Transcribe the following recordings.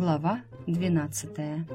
Глава двенадцатая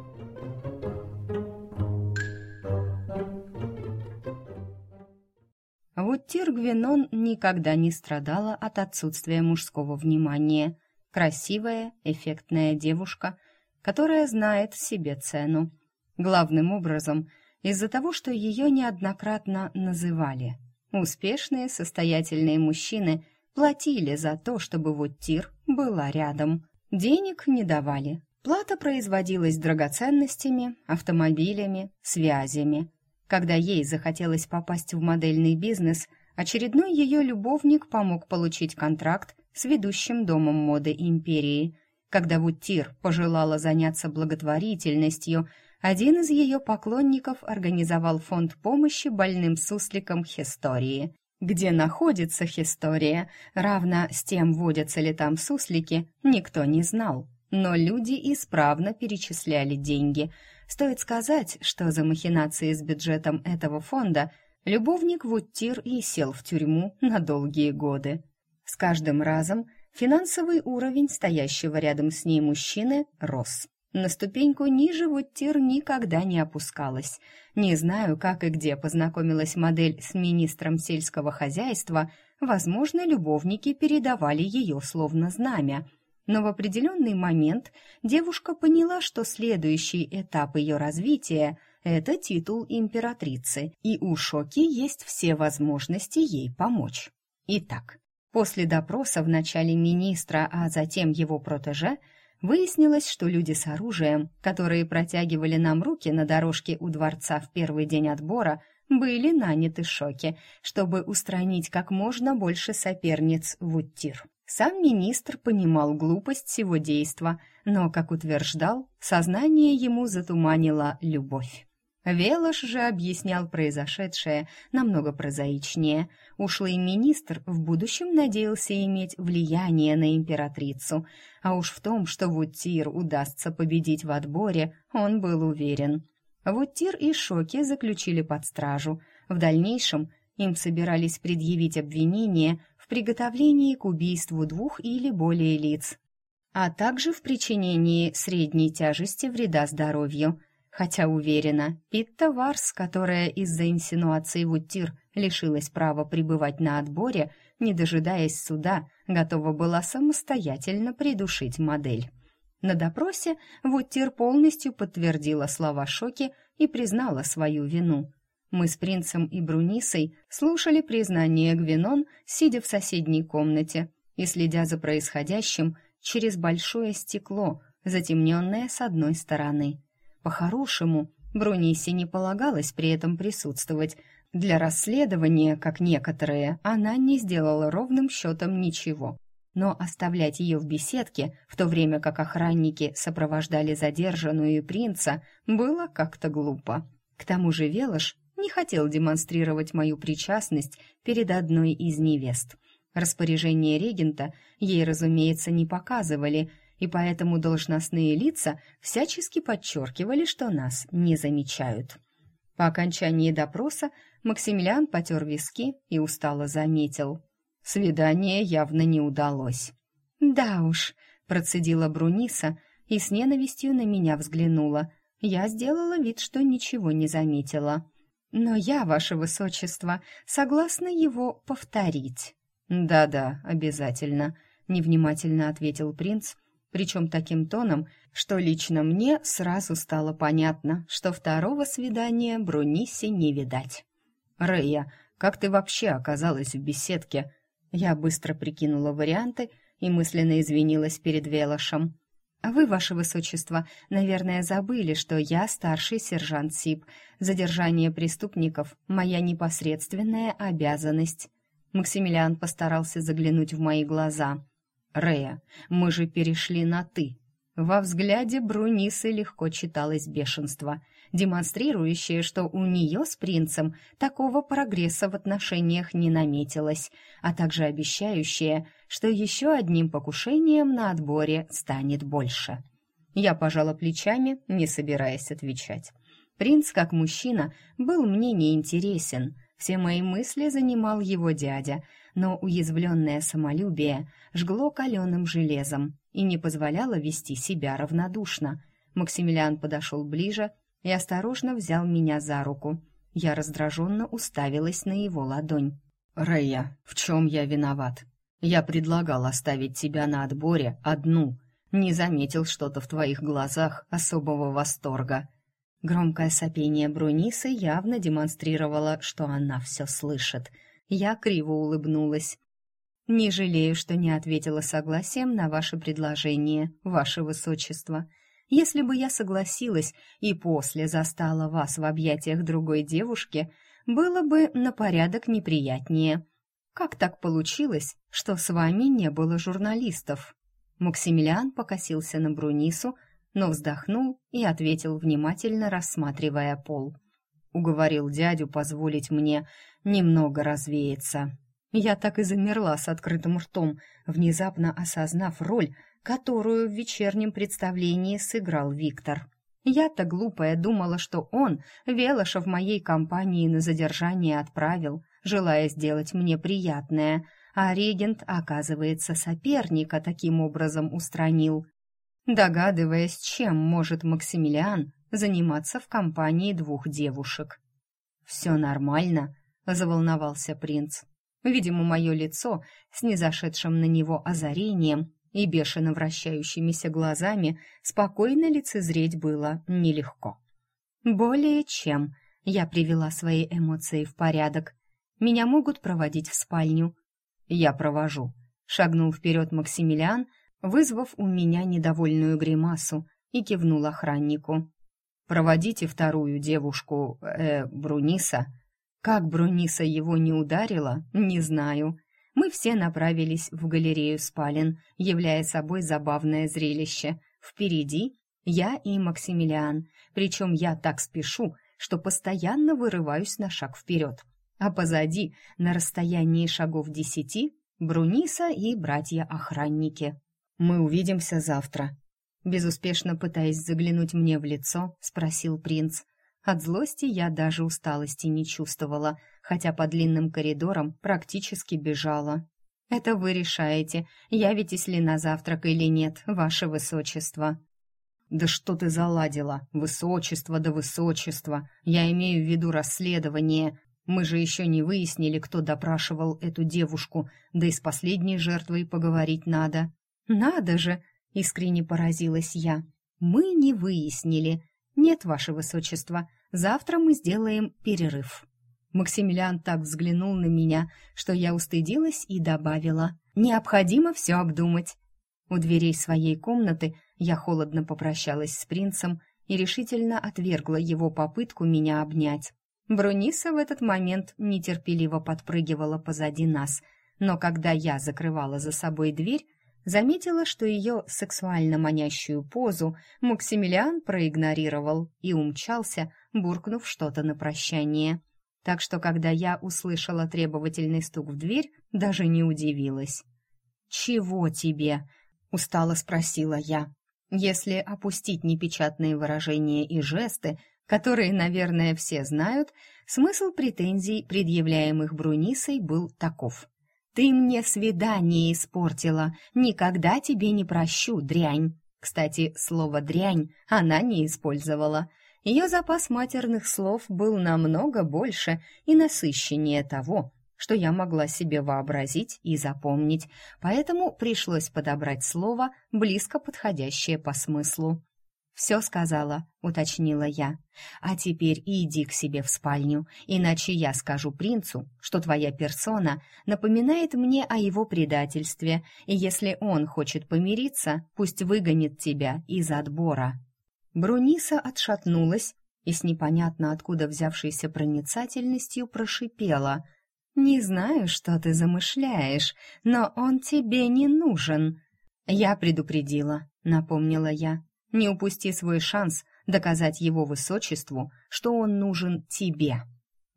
Вот Тиргвинон никогда не страдала от отсутствия мужского внимания. Красивая, эффектная девушка, которая знает себе цену. Главным образом из-за того, что ее неоднократно называли. Успешные, состоятельные мужчины платили за то, чтобы вот Тир была рядом. Денег не давали. Плата производилась драгоценностями, автомобилями, связями. Когда ей захотелось попасть в модельный бизнес, очередной ее любовник помог получить контракт с ведущим домом моды империи. Когда Вуттир пожелала заняться благотворительностью, один из ее поклонников организовал фонд помощи больным сусликам Хистории. Где находится Хистория, равно с тем, водятся ли там суслики, никто не знал. Но люди исправно перечисляли деньги. Стоит сказать, что за махинации с бюджетом этого фонда любовник Вуттир и сел в тюрьму на долгие годы. С каждым разом финансовый уровень стоящего рядом с ней мужчины рос. На ступеньку ниже Вуттир никогда не опускалась. Не знаю, как и где познакомилась модель с министром сельского хозяйства, возможно, любовники передавали ее словно знамя. Но в определенный момент девушка поняла, что следующий этап ее развития – это титул императрицы, и у Шоки есть все возможности ей помочь. Итак, после допроса в начале министра, а затем его протеже – Выяснилось, что люди с оружием, которые протягивали нам руки на дорожке у дворца в первый день отбора, были наняты шоке, чтобы устранить как можно больше соперниц в Уттир. Сам министр понимал глупость всего действа, но, как утверждал, сознание ему затуманила любовь. Велош же объяснял произошедшее намного прозаичнее. Ушлый министр в будущем надеялся иметь влияние на императрицу, а уж в том, что Вутир удастся победить в отборе, он был уверен. Вутир и Шоки заключили под стражу. В дальнейшем им собирались предъявить обвинение в приготовлении к убийству двух или более лиц, а также в причинении средней тяжести вреда здоровью – Хотя уверена, Питта Варс, которая из-за инсинуации Вуттир лишилась права пребывать на отборе, не дожидаясь суда, готова была самостоятельно придушить модель. На допросе Вуттир полностью подтвердила слова Шоки и признала свою вину. Мы с принцем и Брунисой слушали признание Гвинон, сидя в соседней комнате и следя за происходящим через большое стекло, затемненное с одной стороны. По-хорошему, Брунисе не полагалось при этом присутствовать. Для расследования, как некоторые, она не сделала ровным счетом ничего. Но оставлять ее в беседке, в то время как охранники сопровождали задержанную принца, было как-то глупо. К тому же Велош не хотел демонстрировать мою причастность перед одной из невест. Распоряжение регента ей, разумеется, не показывали – и поэтому должностные лица всячески подчеркивали, что нас не замечают. По окончании допроса Максимилиан потер виски и устало заметил. Свидание явно не удалось. «Да уж», — процедила Бруниса и с ненавистью на меня взглянула. Я сделала вид, что ничего не заметила. «Но я, ваше высочество, согласна его повторить». «Да-да, обязательно», — невнимательно ответил принц причем таким тоном, что лично мне сразу стало понятно, что второго свидания Брунисе не видать. «Рэя, как ты вообще оказалась в беседке?» Я быстро прикинула варианты и мысленно извинилась перед Велошем. «А вы, ваше высочество, наверное, забыли, что я старший сержант СИП. Задержание преступников — моя непосредственная обязанность». Максимилиан постарался заглянуть в мои глаза — Рея, мы же перешли на «ты». Во взгляде Брунисы легко читалось бешенство, демонстрирующее, что у нее с принцем такого прогресса в отношениях не наметилось, а также обещающее, что еще одним покушением на отборе станет больше. Я пожала плечами, не собираясь отвечать. Принц, как мужчина, был мне неинтересен. Все мои мысли занимал его дядя, но уязвленное самолюбие жгло каленым железом и не позволяло вести себя равнодушно. Максимилиан подошел ближе и осторожно взял меня за руку. Я раздраженно уставилась на его ладонь. «Рэя, в чем я виноват? Я предлагал оставить тебя на отборе одну. Не заметил что-то в твоих глазах особого восторга». Громкое сопение Брунисы явно демонстрировало, что она все слышит. Я криво улыбнулась. «Не жалею, что не ответила согласием на ваше предложение, ваше высочество. Если бы я согласилась и после застала вас в объятиях другой девушки, было бы на порядок неприятнее. Как так получилось, что с вами не было журналистов?» Максимилиан покосился на Брунису, но вздохнул и ответил, внимательно рассматривая пол. Уговорил дядю позволить мне немного развеяться. Я так и замерла с открытым ртом, внезапно осознав роль, которую в вечернем представлении сыграл Виктор. Я-то глупая думала, что он Велоша в моей компании на задержание отправил, желая сделать мне приятное, а регент, оказывается, соперника таким образом устранил догадываясь, чем может Максимилиан заниматься в компании двух девушек. «Все нормально», — заволновался принц. Видимо, мое лицо с незашедшим на него озарением и бешено вращающимися глазами спокойно лицезреть было нелегко. «Более чем», — я привела свои эмоции в порядок. «Меня могут проводить в спальню». «Я провожу», — шагнул вперед Максимилиан, — вызвав у меня недовольную гримасу, и кивнул охраннику. «Проводите вторую девушку, э, Бруниса». Как Бруниса его не ударила, не знаю. Мы все направились в галерею спален, являя собой забавное зрелище. Впереди я и Максимилиан, причем я так спешу, что постоянно вырываюсь на шаг вперед. А позади, на расстоянии шагов десяти, Бруниса и братья-охранники. Мы увидимся завтра. Безуспешно пытаясь заглянуть мне в лицо, спросил принц. От злости я даже усталости не чувствовала, хотя по длинным коридорам практически бежала. «Это вы решаете, явитесь ли на завтрак или нет, ваше высочество». «Да что ты заладила? Высочество да высочество! Я имею в виду расследование. Мы же еще не выяснили, кто допрашивал эту девушку, да и с последней жертвой поговорить надо». «Надо же!» — искренне поразилась я. «Мы не выяснили. Нет, ваше высочество, завтра мы сделаем перерыв». Максимилиан так взглянул на меня, что я устыдилась и добавила. «Необходимо все обдумать». У дверей своей комнаты я холодно попрощалась с принцем и решительно отвергла его попытку меня обнять. Бруниса в этот момент нетерпеливо подпрыгивала позади нас, но когда я закрывала за собой дверь, заметила, что ее сексуально манящую позу Максимилиан проигнорировал и умчался, буркнув что-то на прощание. Так что, когда я услышала требовательный стук в дверь, даже не удивилась. «Чего тебе?» — устало спросила я. Если опустить непечатные выражения и жесты, которые, наверное, все знают, смысл претензий, предъявляемых Брунисой, был таков. Ты мне свидание испортила. Никогда тебе не прощу, дрянь. Кстати, слово «дрянь» она не использовала. Ее запас матерных слов был намного больше и насыщеннее того, что я могла себе вообразить и запомнить, поэтому пришлось подобрать слово, близко подходящее по смыслу. «Все сказала», — уточнила я. «А теперь иди к себе в спальню, иначе я скажу принцу, что твоя персона напоминает мне о его предательстве, и если он хочет помириться, пусть выгонит тебя из отбора». Бруниса отшатнулась и с непонятно откуда взявшейся проницательностью прошипела. «Не знаю, что ты замышляешь, но он тебе не нужен». «Я предупредила», — напомнила я. Не упусти свой шанс доказать его высочеству, что он нужен тебе.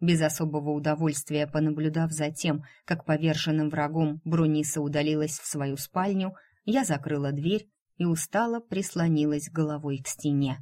Без особого удовольствия понаблюдав за тем, как поверженным врагом Бруниса удалилась в свою спальню, я закрыла дверь и устало прислонилась головой к стене.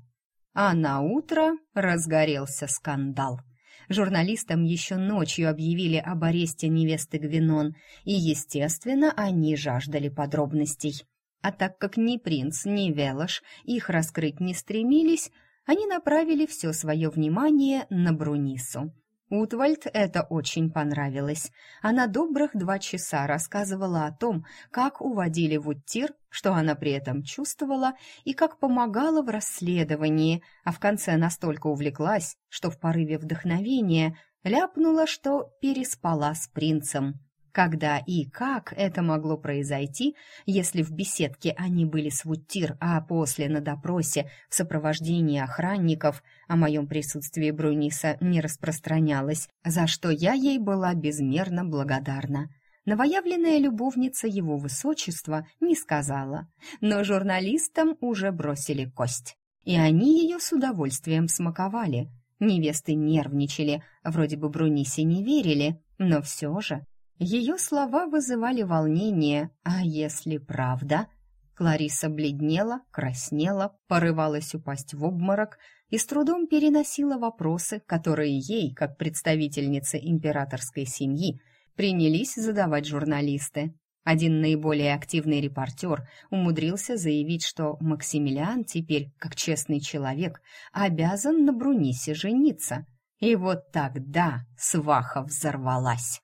А на утро разгорелся скандал. Журналистам еще ночью объявили об аресте невесты Гвинон, и, естественно, они жаждали подробностей. А так как ни принц, ни Велош их раскрыть не стремились, они направили все свое внимание на Брунису. Утвальд это очень понравилось. Она добрых два часа рассказывала о том, как уводили в Уттир, что она при этом чувствовала и как помогала в расследовании, а в конце настолько увлеклась, что в порыве вдохновения ляпнула, что переспала с принцем. Когда и как это могло произойти, если в беседке они были с Вуттир, а после на допросе в сопровождении охранников о моем присутствии Бруниса не распространялось, за что я ей была безмерно благодарна. Новоявленная любовница его высочества не сказала, но журналистам уже бросили кость. И они ее с удовольствием смаковали. Невесты нервничали, вроде бы Брунисе не верили, но все же ее слова вызывали волнение, а если правда? Клариса бледнела, краснела, порывалась упасть в обморок и с трудом переносила вопросы, которые ей, как представительнице императорской семьи, принялись задавать журналисты. Один наиболее активный репортер умудрился заявить, что Максимилиан теперь, как честный человек, обязан на Брунисе жениться. И вот тогда сваха взорвалась.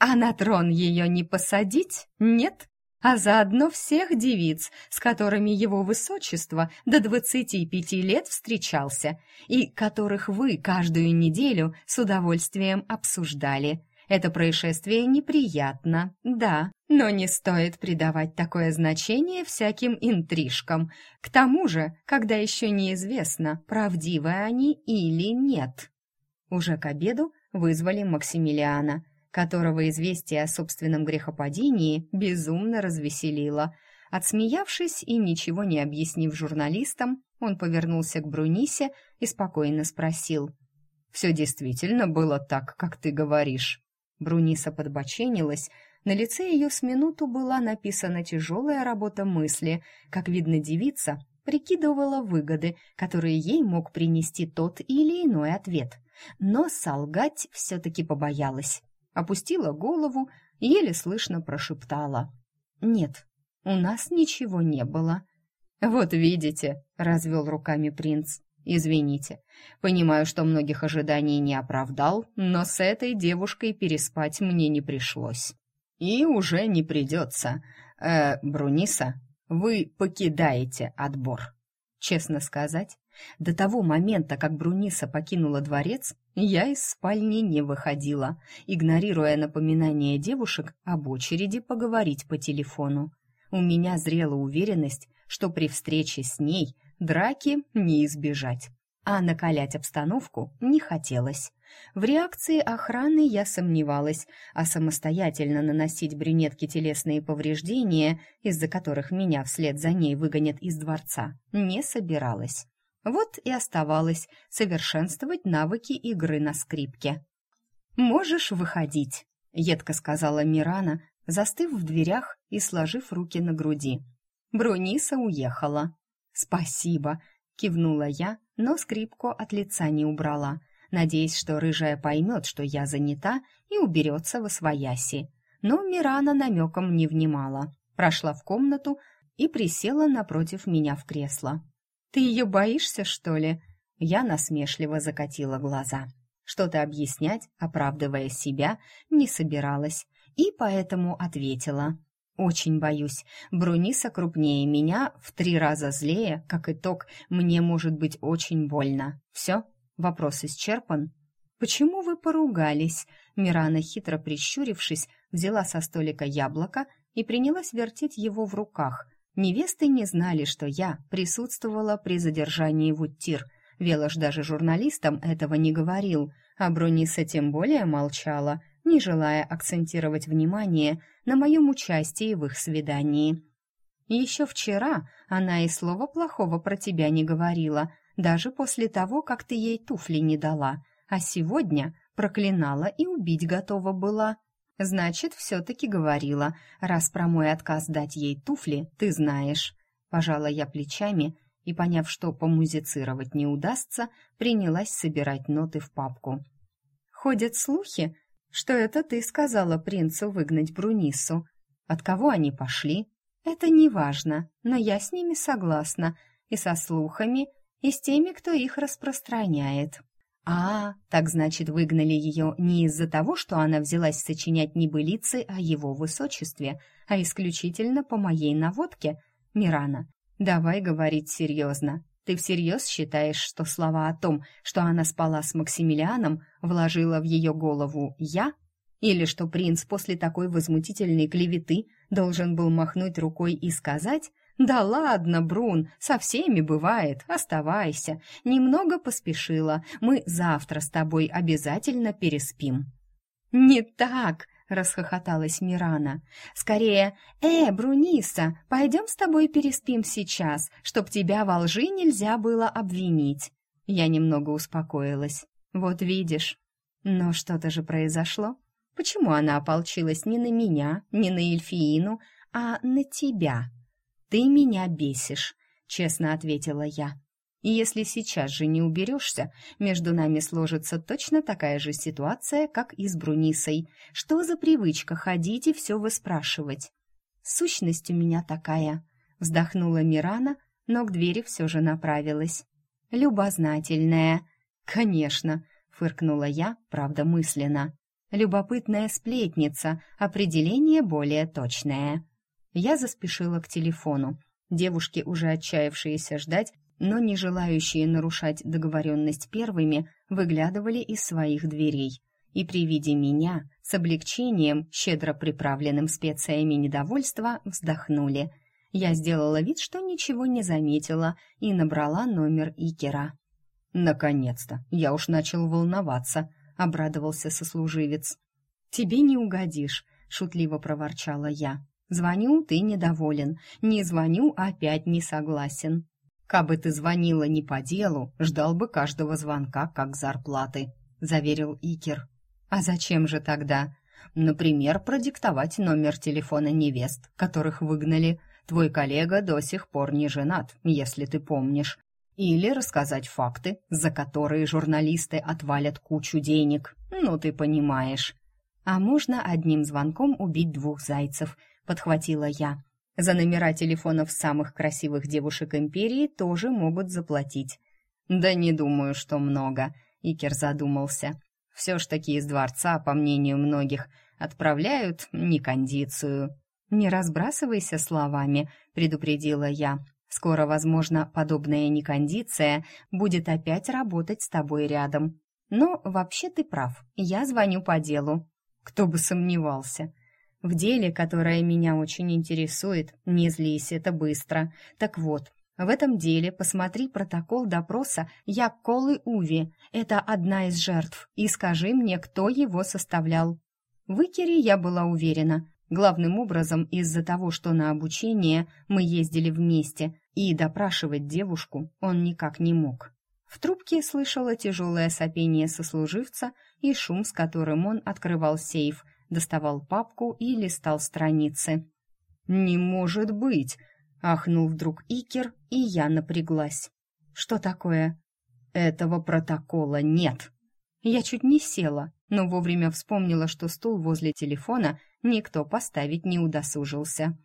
А на трон ее не посадить? Нет? А заодно всех девиц, с которыми его высочество до двадцати пяти лет встречался, и которых вы каждую неделю с удовольствием обсуждали. Это происшествие неприятно, да, но не стоит придавать такое значение всяким интрижкам. К тому же, когда еще неизвестно, правдивы они или нет. Уже к обеду вызвали Максимилиана – которого известие о собственном грехопадении безумно развеселило. Отсмеявшись и ничего не объяснив журналистам, он повернулся к Брунисе и спокойно спросил. «Все действительно было так, как ты говоришь?» Бруниса подбоченилась, на лице ее с минуту была написана тяжелая работа мысли. Как видно, девица прикидывала выгоды, которые ей мог принести тот или иной ответ. Но солгать все-таки побоялась опустила голову и еле слышно прошептала. «Нет, у нас ничего не было». «Вот видите», — развел руками принц. «Извините, понимаю, что многих ожиданий не оправдал, но с этой девушкой переспать мне не пришлось. И уже не придется. Э, Бруниса, вы покидаете отбор». Честно сказать, до того момента, как Бруниса покинула дворец, я из спальни не выходила, игнорируя напоминания девушек об очереди поговорить по телефону. У меня зрела уверенность, что при встрече с ней драки не избежать. А накалять обстановку не хотелось. В реакции охраны я сомневалась, а самостоятельно наносить брюнетке телесные повреждения, из-за которых меня вслед за ней выгонят из дворца, не собиралась. Вот и оставалось совершенствовать навыки игры на скрипке. «Можешь выходить», — едко сказала Мирана, застыв в дверях и сложив руки на груди. Бруниса уехала. «Спасибо», — кивнула я, но скрипку от лица не убрала, надеясь, что рыжая поймет, что я занята, и уберется во свояси. Но Мирана намеком не внимала, прошла в комнату и присела напротив меня в кресло. «Ты ее боишься, что ли?» Я насмешливо закатила глаза. Что-то объяснять, оправдывая себя, не собиралась, и поэтому ответила. «Очень боюсь. Бруниса крупнее меня, в три раза злее, как итог, мне может быть очень больно. Все? Вопрос исчерпан?» «Почему вы поругались?» Мирана, хитро прищурившись, взяла со столика яблоко и принялась вертеть его в руках – Невесты не знали, что я присутствовала при задержании в Уттир. Велош даже журналистам этого не говорил, а Бруниса тем более молчала, не желая акцентировать внимание на моем участии в их свидании. Еще вчера она и слова плохого про тебя не говорила, даже после того, как ты ей туфли не дала, а сегодня проклинала и убить готова была. Значит, все-таки говорила, раз про мой отказ дать ей туфли, ты знаешь. Пожала я плечами и, поняв, что помузицировать не удастся, принялась собирать ноты в папку. Ходят слухи, что это ты сказала принцу выгнать Бруниссу. От кого они пошли? Это не важно, но я с ними согласна, и со слухами, и с теми, кто их распространяет. А, так значит, выгнали ее не из-за того, что она взялась сочинять небылицы о его высочестве, а исключительно по моей наводке. Мирана, давай говорить серьезно. Ты всерьез считаешь, что слова о том, что она спала с Максимилианом, вложила в ее голову я? Или что принц после такой возмутительной клеветы должен был махнуть рукой и сказать «Да ладно, Брун, со всеми бывает, оставайся, немного поспешила, мы завтра с тобой обязательно переспим». «Не так!» — расхохоталась Мирана. «Скорее, э, Бруниса, пойдем с тобой переспим сейчас, чтоб тебя во лжи нельзя было обвинить». Я немного успокоилась. «Вот видишь». Но что-то же произошло. Почему она ополчилась не на меня, не на Эльфиину, а на тебя?» «Ты меня бесишь», — честно ответила я. «И если сейчас же не уберешься, между нами сложится точно такая же ситуация, как и с Брунисой. Что за привычка ходить и все выспрашивать?» «Сущность у меня такая», — вздохнула Мирана, но к двери все же направилась. «Любознательная». «Конечно», — фыркнула я, правда мысленно. «Любопытная сплетница, определение более точное». Я заспешила к телефону. Девушки, уже отчаявшиеся ждать, но не желающие нарушать договоренность первыми, выглядывали из своих дверей. И при виде меня, с облегчением, щедро приправленным специями недовольства, вздохнули. Я сделала вид, что ничего не заметила, и набрала номер Икера. «Наконец-то! Я уж начал волноваться», — обрадовался сослуживец. «Тебе не угодишь», — шутливо проворчала я. Звоню, ты недоволен. Не звоню, опять не согласен. Кабы ты звонила не по делу, ждал бы каждого звонка как зарплаты, заверил Икер. А зачем же тогда? Например, продиктовать номер телефона невест, которых выгнали. Твой коллега до сих пор не женат, если ты помнишь. Или рассказать факты, за которые журналисты отвалят кучу денег. Ну, ты понимаешь. А можно одним звонком убить двух зайцев – подхватила я. За номера телефонов самых красивых девушек империи тоже могут заплатить. Да не думаю, что много, Икер задумался. Все ж таки из дворца, по мнению многих, отправляют некондицию. Не разбрасывайся словами, предупредила я. Скоро, возможно, подобная некондиция будет опять работать с тобой рядом. Но вообще ты прав. Я звоню по делу. Кто бы сомневался. В деле, которое меня очень интересует, не злись, это быстро. Так вот, в этом деле посмотри протокол допроса Якколы Уви. Это одна из жертв. И скажи мне, кто его составлял. В Икере я была уверена. Главным образом из-за того, что на обучение мы ездили вместе, и допрашивать девушку он никак не мог. В трубке слышала тяжелое сопение сослуживца и шум, с которым он открывал сейф, доставал папку и листал страницы. «Не может быть!» — ахнул вдруг Икер, и я напряглась. «Что такое?» «Этого протокола нет!» Я чуть не села, но вовремя вспомнила, что стул возле телефона никто поставить не удосужился.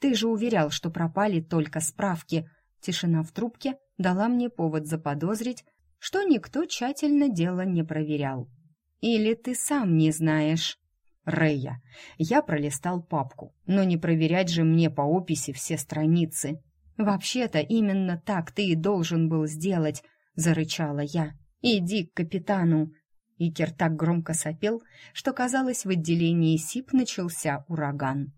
«Ты же уверял, что пропали только справки!» Тишина в трубке дала мне повод заподозрить, что никто тщательно дело не проверял. «Или ты сам не знаешь?» Рэя. Я пролистал папку, но не проверять же мне по описи все страницы. «Вообще-то именно так ты и должен был сделать», — зарычала я. «Иди к капитану». Икер так громко сопел, что, казалось, в отделении СИП начался ураган.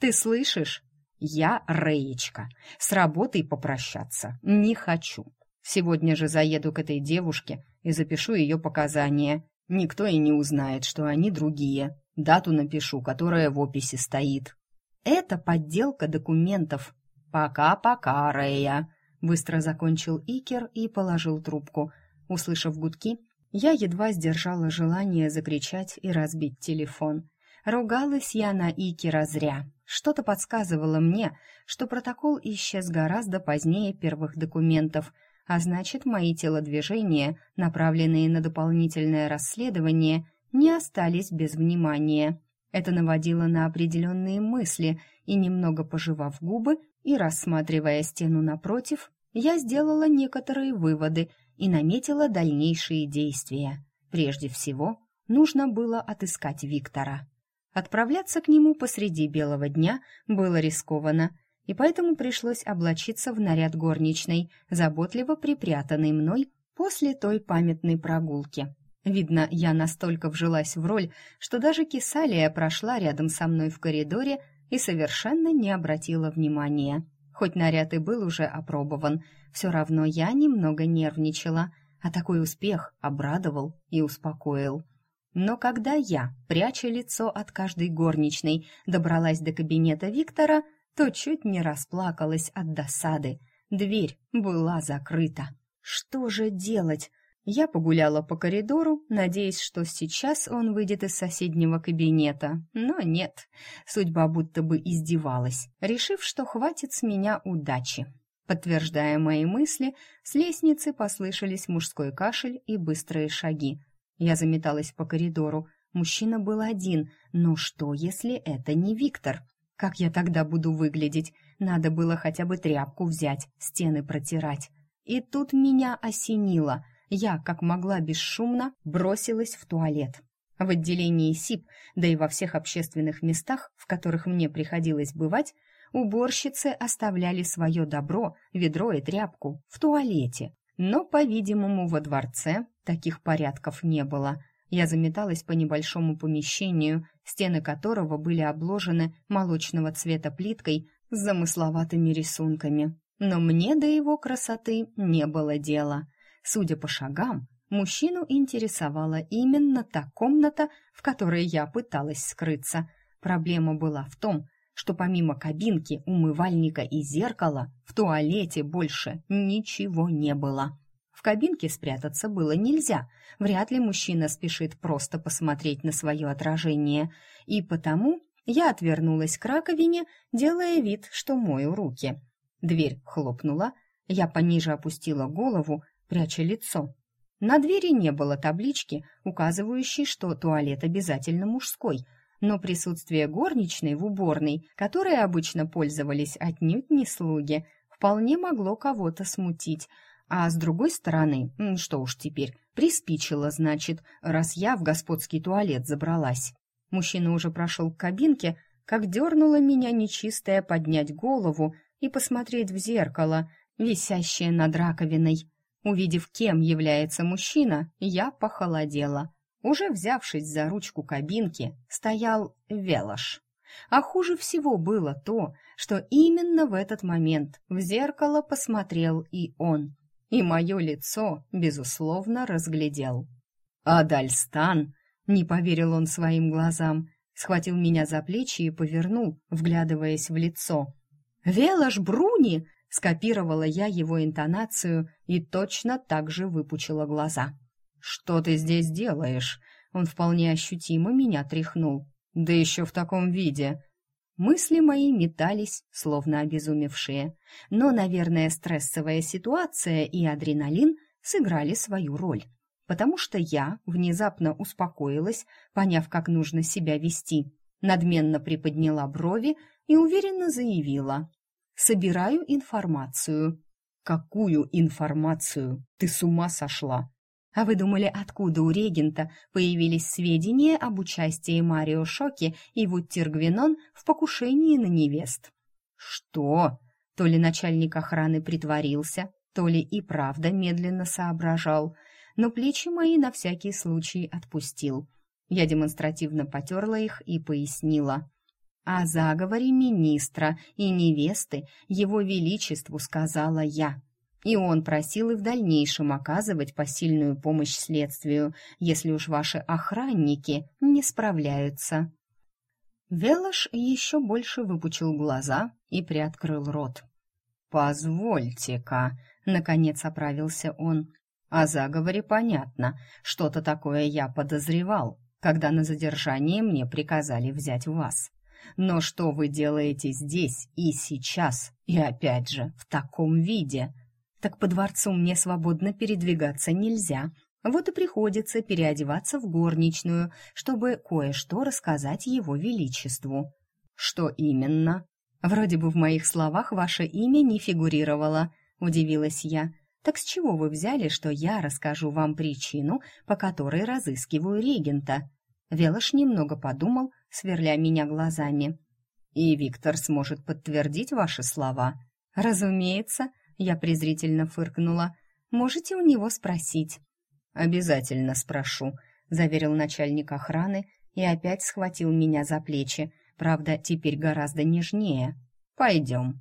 «Ты слышишь? Я Рэечка. С работой попрощаться не хочу. Сегодня же заеду к этой девушке и запишу ее показания. Никто и не узнает, что они другие. Дату напишу, которая в описи стоит. Это подделка документов. Пока-пока, Рея. Быстро закончил Икер и положил трубку. Услышав гудки, я едва сдержала желание закричать и разбить телефон. Ругалась я на Икера зря. Что-то подсказывало мне, что протокол исчез гораздо позднее первых документов, а значит, мои телодвижения, направленные на дополнительное расследование, не остались без внимания. Это наводило на определенные мысли, и немного пожевав губы и рассматривая стену напротив, я сделала некоторые выводы и наметила дальнейшие действия. Прежде всего, нужно было отыскать Виктора. Отправляться к нему посреди белого дня было рискованно, и поэтому пришлось облачиться в наряд горничной, заботливо припрятанный мной после той памятной прогулки. Видно, я настолько вжилась в роль, что даже Кисалия прошла рядом со мной в коридоре и совершенно не обратила внимания. Хоть наряд и был уже опробован, все равно я немного нервничала, а такой успех обрадовал и успокоил. Но когда я, пряча лицо от каждой горничной, добралась до кабинета Виктора, то чуть не расплакалась от досады. Дверь была закрыта. Что же делать? Я погуляла по коридору, надеясь, что сейчас он выйдет из соседнего кабинета. Но нет, судьба будто бы издевалась, решив, что хватит с меня удачи. Подтверждая мои мысли, с лестницы послышались мужской кашель и быстрые шаги. Я заметалась по коридору. Мужчина был один, но что, если это не Виктор? Как я тогда буду выглядеть? Надо было хотя бы тряпку взять, стены протирать. И тут меня осенило. Я, как могла бесшумно, бросилась в туалет. В отделении СИП, да и во всех общественных местах, в которых мне приходилось бывать, уборщицы оставляли свое добро, ведро и тряпку в туалете. Но, по-видимому, во дворце таких порядков не было. Я заметалась по небольшому помещению, стены которого были обложены молочного цвета плиткой с замысловатыми рисунками. Но мне до его красоты не было дела. Судя по шагам, мужчину интересовала именно та комната, в которой я пыталась скрыться. Проблема была в том, что помимо кабинки, умывальника и зеркала в туалете больше ничего не было. В кабинке спрятаться было нельзя. Вряд ли мужчина спешит просто посмотреть на свое отражение. И потому я отвернулась к раковине, делая вид, что мою руки. Дверь хлопнула, я пониже опустила голову, пряча лицо. На двери не было таблички, указывающей, что туалет обязательно мужской — но присутствие горничной в уборной, которой обычно пользовались отнюдь не слуги, вполне могло кого-то смутить. А с другой стороны, что уж теперь, приспичило, значит, раз я в господский туалет забралась. Мужчина уже прошел к кабинке, как дернула меня нечистая поднять голову и посмотреть в зеркало, висящее над раковиной. Увидев, кем является мужчина, я похолодела. Уже взявшись за ручку кабинки, стоял Велош. А хуже всего было то, что именно в этот момент в зеркало посмотрел и он. И мое лицо, безусловно, разглядел. «Адальстан!» — не поверил он своим глазам, схватил меня за плечи и повернул, вглядываясь в лицо. «Велош Бруни!» — скопировала я его интонацию и точно так же выпучила глаза. «Что ты здесь делаешь?» Он вполне ощутимо меня тряхнул. «Да еще в таком виде!» Мысли мои метались, словно обезумевшие. Но, наверное, стрессовая ситуация и адреналин сыграли свою роль. Потому что я внезапно успокоилась, поняв, как нужно себя вести. Надменно приподняла брови и уверенно заявила. «Собираю информацию». «Какую информацию? Ты с ума сошла?» А вы думали, откуда у регента появились сведения об участии Марио Шоки и Вуттиргвинон в покушении на невест? Что? То ли начальник охраны притворился, то ли и правда медленно соображал, но плечи мои на всякий случай отпустил. Я демонстративно потерла их и пояснила. О заговоре министра и невесты его величеству сказала я и он просил и в дальнейшем оказывать посильную помощь следствию, если уж ваши охранники не справляются. Велош еще больше выпучил глаза и приоткрыл рот. «Позвольте-ка», — наконец оправился он. «О заговоре понятно. Что-то такое я подозревал, когда на задержание мне приказали взять вас. Но что вы делаете здесь и сейчас, и опять же в таком виде?» так по дворцу мне свободно передвигаться нельзя. Вот и приходится переодеваться в горничную, чтобы кое-что рассказать его величеству. Что именно? Вроде бы в моих словах ваше имя не фигурировало, удивилась я. Так с чего вы взяли, что я расскажу вам причину, по которой разыскиваю регента? Велош немного подумал, сверля меня глазами. И Виктор сможет подтвердить ваши слова. Разумеется, я презрительно фыркнула. Можете у него спросить. Обязательно спрошу, заверил начальник охраны и опять схватил меня за плечи, правда, теперь гораздо нежнее. Пойдем.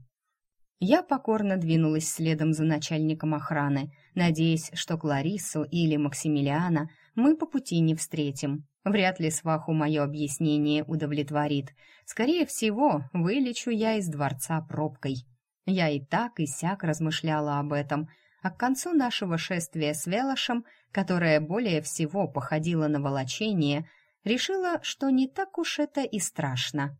Я покорно двинулась следом за начальником охраны, надеясь, что Кларису или Максимилиана мы по пути не встретим. Вряд ли сваху мое объяснение удовлетворит. Скорее всего, вылечу я из дворца пробкой. Я и так и сяк размышляла об этом, а к концу нашего шествия с Велошем, которое более всего походило на волочение, решила, что не так уж это и страшно.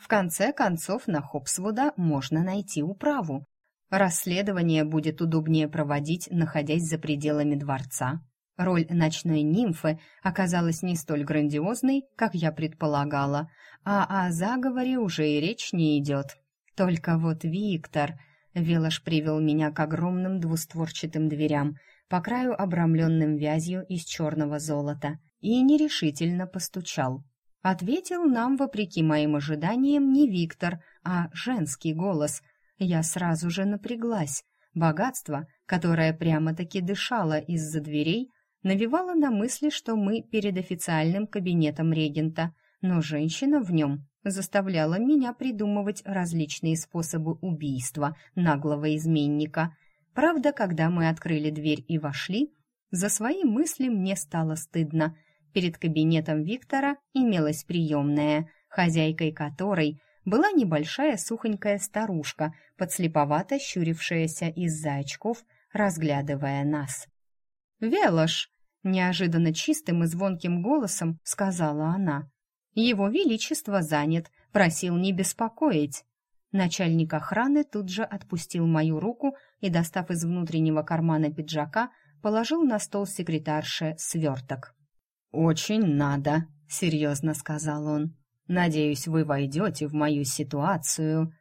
В конце концов, на Хопсвуда можно найти управу. Расследование будет удобнее проводить, находясь за пределами дворца. Роль ночной нимфы оказалась не столь грандиозной, как я предполагала, а о заговоре уже и речь не идет. Только вот Виктор... Велош привел меня к огромным двустворчатым дверям, по краю обрамленным вязью из черного золота, и нерешительно постучал. Ответил нам, вопреки моим ожиданиям, не Виктор, а женский голос. Я сразу же напряглась. Богатство, которое прямо-таки дышало из-за дверей, навевало на мысли, что мы перед официальным кабинетом регента, но женщина в нем заставляла меня придумывать различные способы убийства наглого изменника. Правда, когда мы открыли дверь и вошли, за свои мысли мне стало стыдно. Перед кабинетом Виктора имелась приемная, хозяйкой которой была небольшая сухонькая старушка, подслеповато щурившаяся из-за очков, разглядывая нас. «Велош!» — неожиданно чистым и звонким голосом сказала она. Его Величество занят, просил не беспокоить. Начальник охраны тут же отпустил мою руку и, достав из внутреннего кармана пиджака, положил на стол секретарше сверток. «Очень надо», — серьезно сказал он. «Надеюсь, вы войдете в мою ситуацию».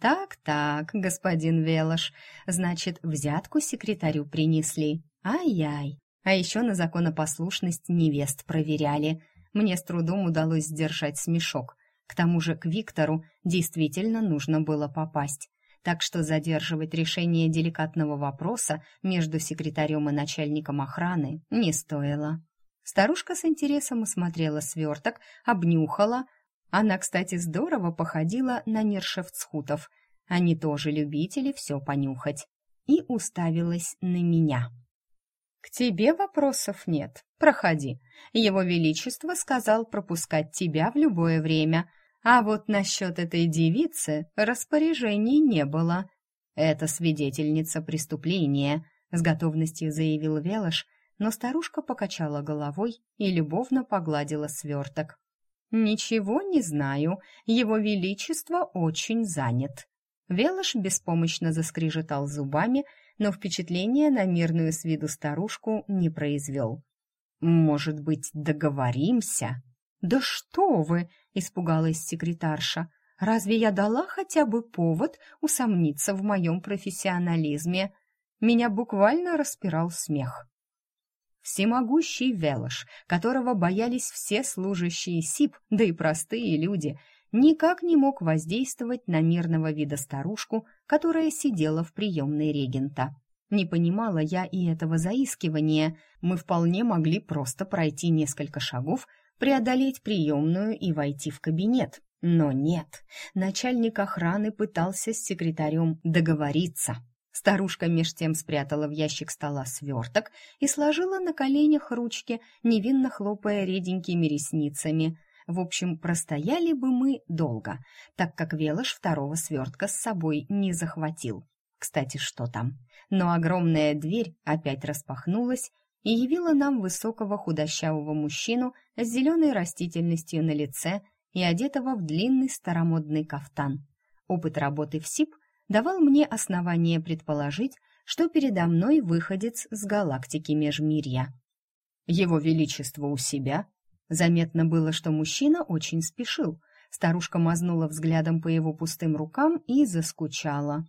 «Так-так, господин Велош, значит, взятку секретарю принесли. Ай-яй. А еще на законопослушность невест проверяли. Мне с трудом удалось сдержать смешок. К тому же к Виктору действительно нужно было попасть. Так что задерживать решение деликатного вопроса между секретарем и начальником охраны не стоило. Старушка с интересом осмотрела сверток, обнюхала. Она, кстати, здорово походила на нершевцхутов. Они тоже любители все понюхать. И уставилась на меня. «К тебе вопросов нет. Проходи. Его Величество сказал пропускать тебя в любое время. А вот насчет этой девицы распоряжений не было. Это свидетельница преступления», — с готовностью заявил Велош, но старушка покачала головой и любовно погладила сверток. «Ничего не знаю. Его Величество очень занят». Велош беспомощно заскрежетал зубами, но впечатление на мирную с виду старушку не произвел. «Может быть, договоримся?» «Да что вы!» — испугалась секретарша. «Разве я дала хотя бы повод усомниться в моем профессионализме?» Меня буквально распирал смех. Всемогущий Велош, которого боялись все служащие СИП, да и простые люди, никак не мог воздействовать на мирного вида старушку, которая сидела в приемной регента. Не понимала я и этого заискивания. Мы вполне могли просто пройти несколько шагов, преодолеть приемную и войти в кабинет. Но нет, начальник охраны пытался с секретарем договориться. Старушка меж тем спрятала в ящик стола сверток и сложила на коленях ручки, невинно хлопая реденькими ресницами. В общем, простояли бы мы долго, так как Велош второго свертка с собой не захватил. Кстати, что там? Но огромная дверь опять распахнулась и явила нам высокого худощавого мужчину с зеленой растительностью на лице и одетого в длинный старомодный кафтан. Опыт работы в СИП давал мне основание предположить, что передо мной выходец с галактики Межмирья. Его Величество у себя?» Заметно было, что мужчина очень спешил. Старушка мазнула взглядом по его пустым рукам и заскучала.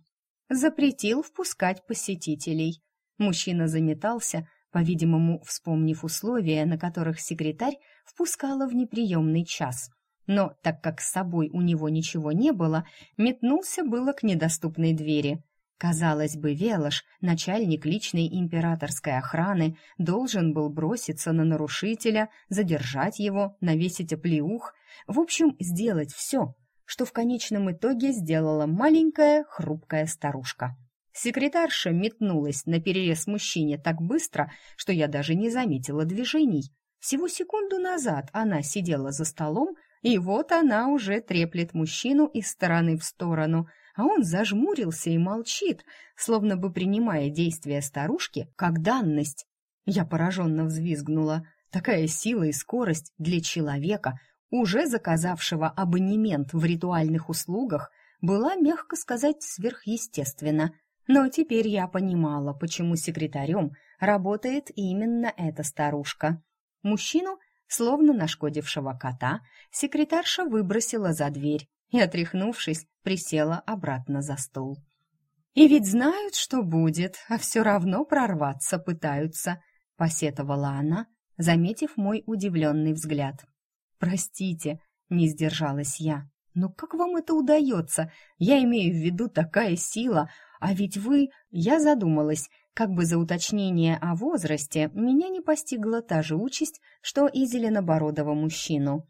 Запретил впускать посетителей. Мужчина заметался, по-видимому, вспомнив условия, на которых секретарь впускала в неприемный час. Но, так как с собой у него ничего не было, метнулся было к недоступной двери. Казалось бы, Велош, начальник личной императорской охраны, должен был броситься на нарушителя, задержать его, навесить оплеух, в общем, сделать все, что в конечном итоге сделала маленькая хрупкая старушка. Секретарша метнулась на перерез мужчине так быстро, что я даже не заметила движений. Всего секунду назад она сидела за столом, и вот она уже треплет мужчину из стороны в сторону — а он зажмурился и молчит, словно бы принимая действия старушки как данность. Я пораженно взвизгнула. Такая сила и скорость для человека, уже заказавшего абонемент в ритуальных услугах, была, мягко сказать, сверхъестественна. Но теперь я понимала, почему секретарем работает именно эта старушка. Мужчину, словно нашкодившего кота, секретарша выбросила за дверь, и, отряхнувшись, присела обратно за стол. «И ведь знают, что будет, а все равно прорваться пытаются», — посетовала она, заметив мой удивленный взгляд. «Простите», — не сдержалась я, — «но как вам это удается? Я имею в виду такая сила, а ведь вы...» Я задумалась, как бы за уточнение о возрасте меня не постигла та же участь, что и зеленобородого мужчину.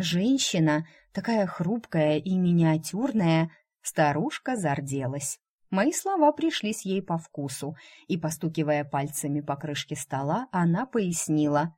Женщина, такая хрупкая и миниатюрная, старушка зарделась. Мои слова пришлись ей по вкусу, и, постукивая пальцами по крышке стола, она пояснила.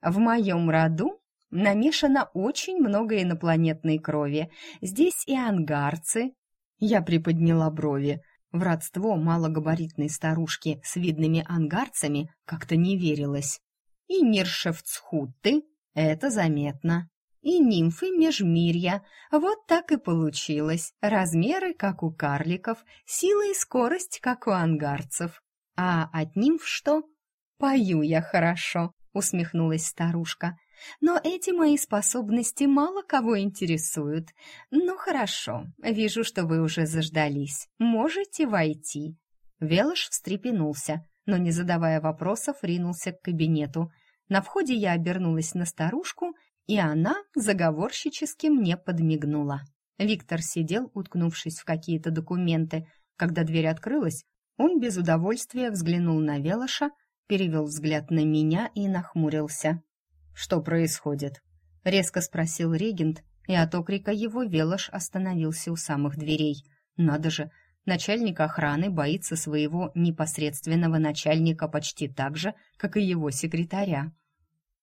«В моем роду намешано очень много инопланетной крови. Здесь и ангарцы». Я приподняла брови. В родство малогабаритной старушки с видными ангарцами как-то не верилось. «И ниршевцхутты, это заметно и нимфы межмирья. Вот так и получилось. Размеры, как у карликов, сила и скорость, как у ангарцев. А от нимф что? Пою я хорошо, усмехнулась старушка. Но эти мои способности мало кого интересуют. Ну хорошо, вижу, что вы уже заждались. Можете войти. Велыш встрепенулся, но, не задавая вопросов, ринулся к кабинету. На входе я обернулась на старушку и она заговорщически мне подмигнула. Виктор сидел, уткнувшись в какие-то документы. Когда дверь открылась, он без удовольствия взглянул на Велоша, перевел взгляд на меня и нахмурился. «Что происходит?» — резко спросил регент, и от окрика его Велош остановился у самых дверей. «Надо же, начальник охраны боится своего непосредственного начальника почти так же, как и его секретаря».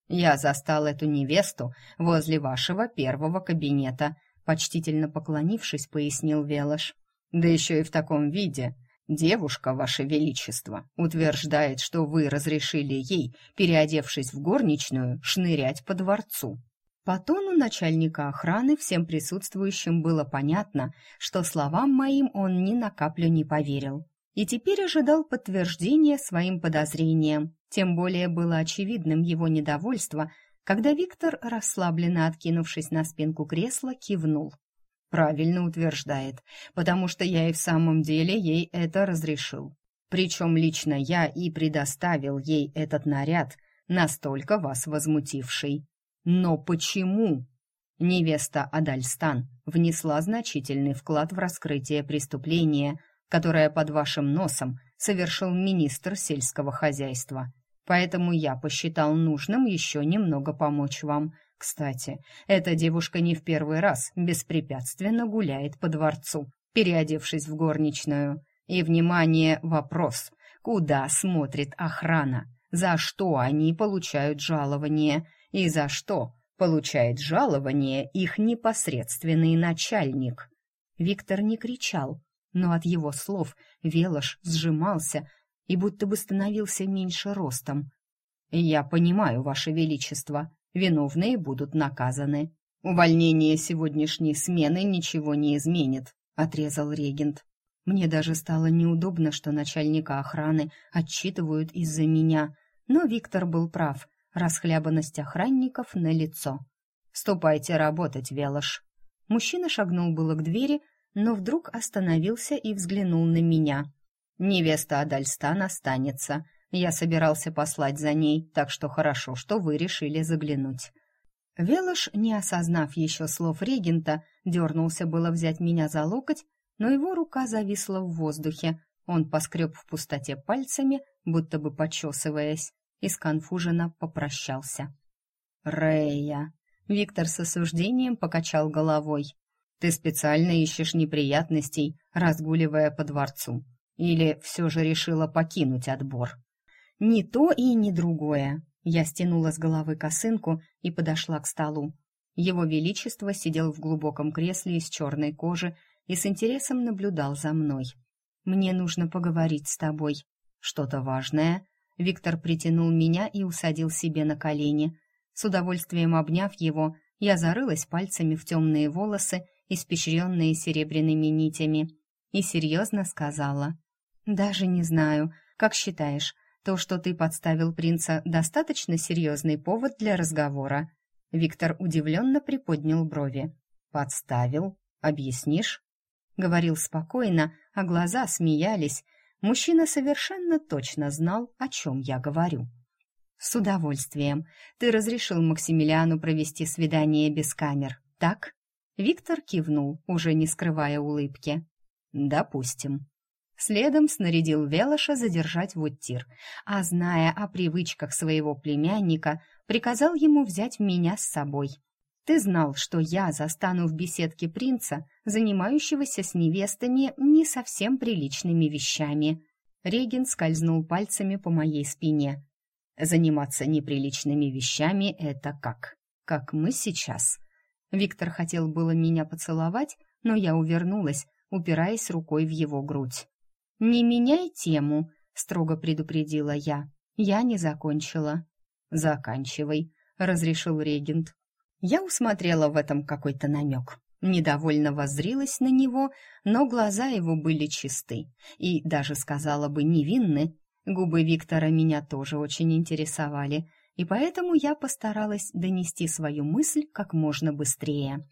Я застал эту невесту возле вашего первого кабинета, почтительно поклонившись, пояснил Велош. Да еще и в таком виде. Девушка, ваше величество, утверждает, что вы разрешили ей, переодевшись в горничную, шнырять по дворцу. По тону начальника охраны всем присутствующим было понятно, что словам моим он ни на каплю не поверил и теперь ожидал подтверждения своим подозрениям. Тем более было очевидным его недовольство, когда Виктор, расслабленно откинувшись на спинку кресла, кивнул. «Правильно утверждает, потому что я и в самом деле ей это разрешил. Причем лично я и предоставил ей этот наряд, настолько вас возмутивший. Но почему?» Невеста Адальстан внесла значительный вклад в раскрытие преступления – которое под вашим носом совершил министр сельского хозяйства. Поэтому я посчитал нужным еще немного помочь вам. Кстати, эта девушка не в первый раз беспрепятственно гуляет по дворцу, переодевшись в горничную. И, внимание, вопрос, куда смотрит охрана? За что они получают жалование? И за что получает жалование их непосредственный начальник? Виктор не кричал, но от его слов Велош сжимался и будто бы становился меньше ростом. «Я понимаю, Ваше Величество, виновные будут наказаны. Увольнение сегодняшней смены ничего не изменит», — отрезал регент. Мне даже стало неудобно, что начальника охраны отчитывают из-за меня, но Виктор был прав. расхлябанность охранников на лицо. «Ступайте работать, Велош!» Мужчина шагнул было к двери, но вдруг остановился и взглянул на меня. «Невеста Адальстан останется. Я собирался послать за ней, так что хорошо, что вы решили заглянуть». Велош, не осознав еще слов регента, дернулся было взять меня за локоть, но его рука зависла в воздухе. Он поскреб в пустоте пальцами, будто бы почесываясь, и сконфуженно попрощался. «Рея!» Виктор с осуждением покачал головой. «Ты специально ищешь неприятностей, разгуливая по дворцу. Или все же решила покинуть отбор?» «Ни то и ни другое», я стянула с головы косынку и подошла к столу. Его Величество сидел в глубоком кресле из черной кожи и с интересом наблюдал за мной. «Мне нужно поговорить с тобой. Что-то важное?» Виктор притянул меня и усадил себе на колени. С удовольствием обняв его, я зарылась пальцами в темные волосы, испещренные серебряными нитями, и серьезно сказала. «Даже не знаю, как считаешь, то, что ты подставил принца, достаточно серьезный повод для разговора. Виктор удивленно приподнял брови. Подставил? Объяснишь? Говорил спокойно, а глаза смеялись. Мужчина совершенно точно знал, о чем я говорю. С удовольствием. Ты разрешил Максимилиану провести свидание без камер, так? Виктор кивнул, уже не скрывая улыбки. Допустим. Следом снарядил Велоша задержать Вуттир, а, зная о привычках своего племянника, приказал ему взять меня с собой. «Ты знал, что я застану в беседке принца, занимающегося с невестами не совсем приличными вещами». Реген скользнул пальцами по моей спине. «Заниматься неприличными вещами — это как? Как мы сейчас?» Виктор хотел было меня поцеловать, но я увернулась, упираясь рукой в его грудь. «Не меняй тему», — строго предупредила я. «Я не закончила». «Заканчивай», — разрешил регент. Я усмотрела в этом какой-то намек. Недовольно воззрилась на него, но глаза его были чисты и, даже сказала бы, невинны. Губы Виктора меня тоже очень интересовали, и поэтому я постаралась донести свою мысль как можно быстрее.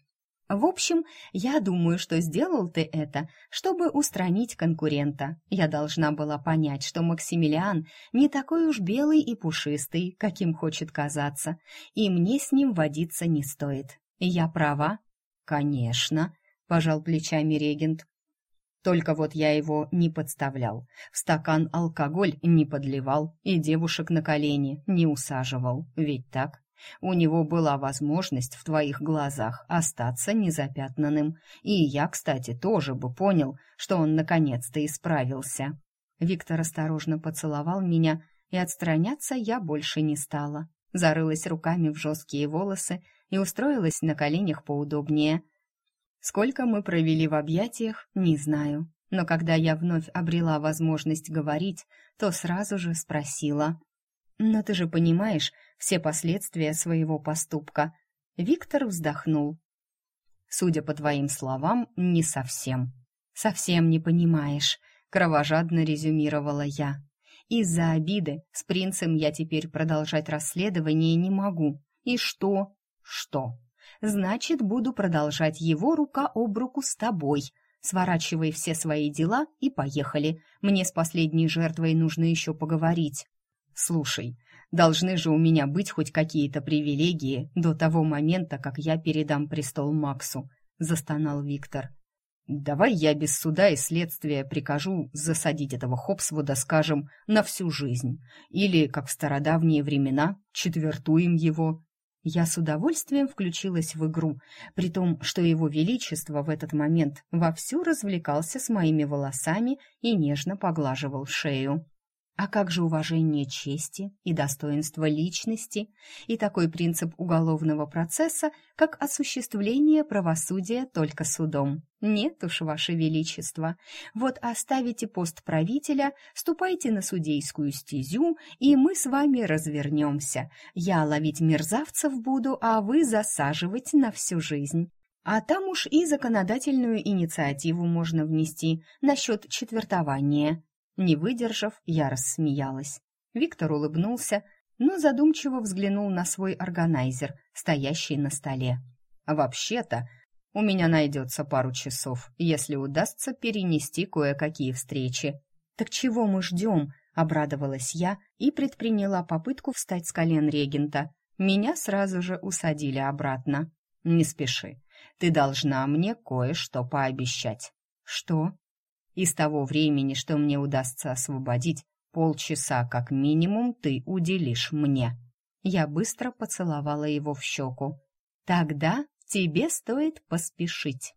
В общем, я думаю, что сделал ты это, чтобы устранить конкурента. Я должна была понять, что Максимилиан не такой уж белый и пушистый, каким хочет казаться, и мне с ним водиться не стоит. Я права? Конечно, пожал плечами регент. Только вот я его не подставлял, в стакан алкоголь не подливал и девушек на колени не усаживал, ведь так? У него была возможность в твоих глазах остаться незапятнанным, и я, кстати, тоже бы понял, что он наконец-то исправился. Виктор осторожно поцеловал меня, и отстраняться я больше не стала. Зарылась руками в жесткие волосы и устроилась на коленях поудобнее. Сколько мы провели в объятиях, не знаю, но когда я вновь обрела возможность говорить, то сразу же спросила — но ты же понимаешь все последствия своего поступка. Виктор вздохнул. Судя по твоим словам, не совсем. Совсем не понимаешь, кровожадно резюмировала я. Из-за обиды с принцем я теперь продолжать расследование не могу. И что? Что? Значит, буду продолжать его рука об руку с тобой. Сворачивай все свои дела и поехали. Мне с последней жертвой нужно еще поговорить. «Слушай, должны же у меня быть хоть какие-то привилегии до того момента, как я передам престол Максу», — застонал Виктор. «Давай я без суда и следствия прикажу засадить этого Хопсвуда, скажем, на всю жизнь. Или, как в стародавние времена, четвертуем его». Я с удовольствием включилась в игру, при том, что его величество в этот момент вовсю развлекался с моими волосами и нежно поглаживал шею. А как же уважение чести и достоинства личности и такой принцип уголовного процесса, как осуществление правосудия только судом? Нет уж, ваше величество. Вот оставите пост правителя, ступайте на судейскую стезю, и мы с вами развернемся. Я ловить мерзавцев буду, а вы засаживать на всю жизнь. А там уж и законодательную инициативу можно внести насчет четвертования. Не выдержав, я рассмеялась. Виктор улыбнулся, но задумчиво взглянул на свой органайзер, стоящий на столе. «Вообще-то, у меня найдется пару часов, если удастся перенести кое-какие встречи». «Так чего мы ждем?» — обрадовалась я и предприняла попытку встать с колен регента. Меня сразу же усадили обратно. «Не спеши. Ты должна мне кое-что пообещать». «Что?» «Из того времени, что мне удастся освободить, полчаса как минимум ты уделишь мне». Я быстро поцеловала его в щеку. «Тогда тебе стоит поспешить».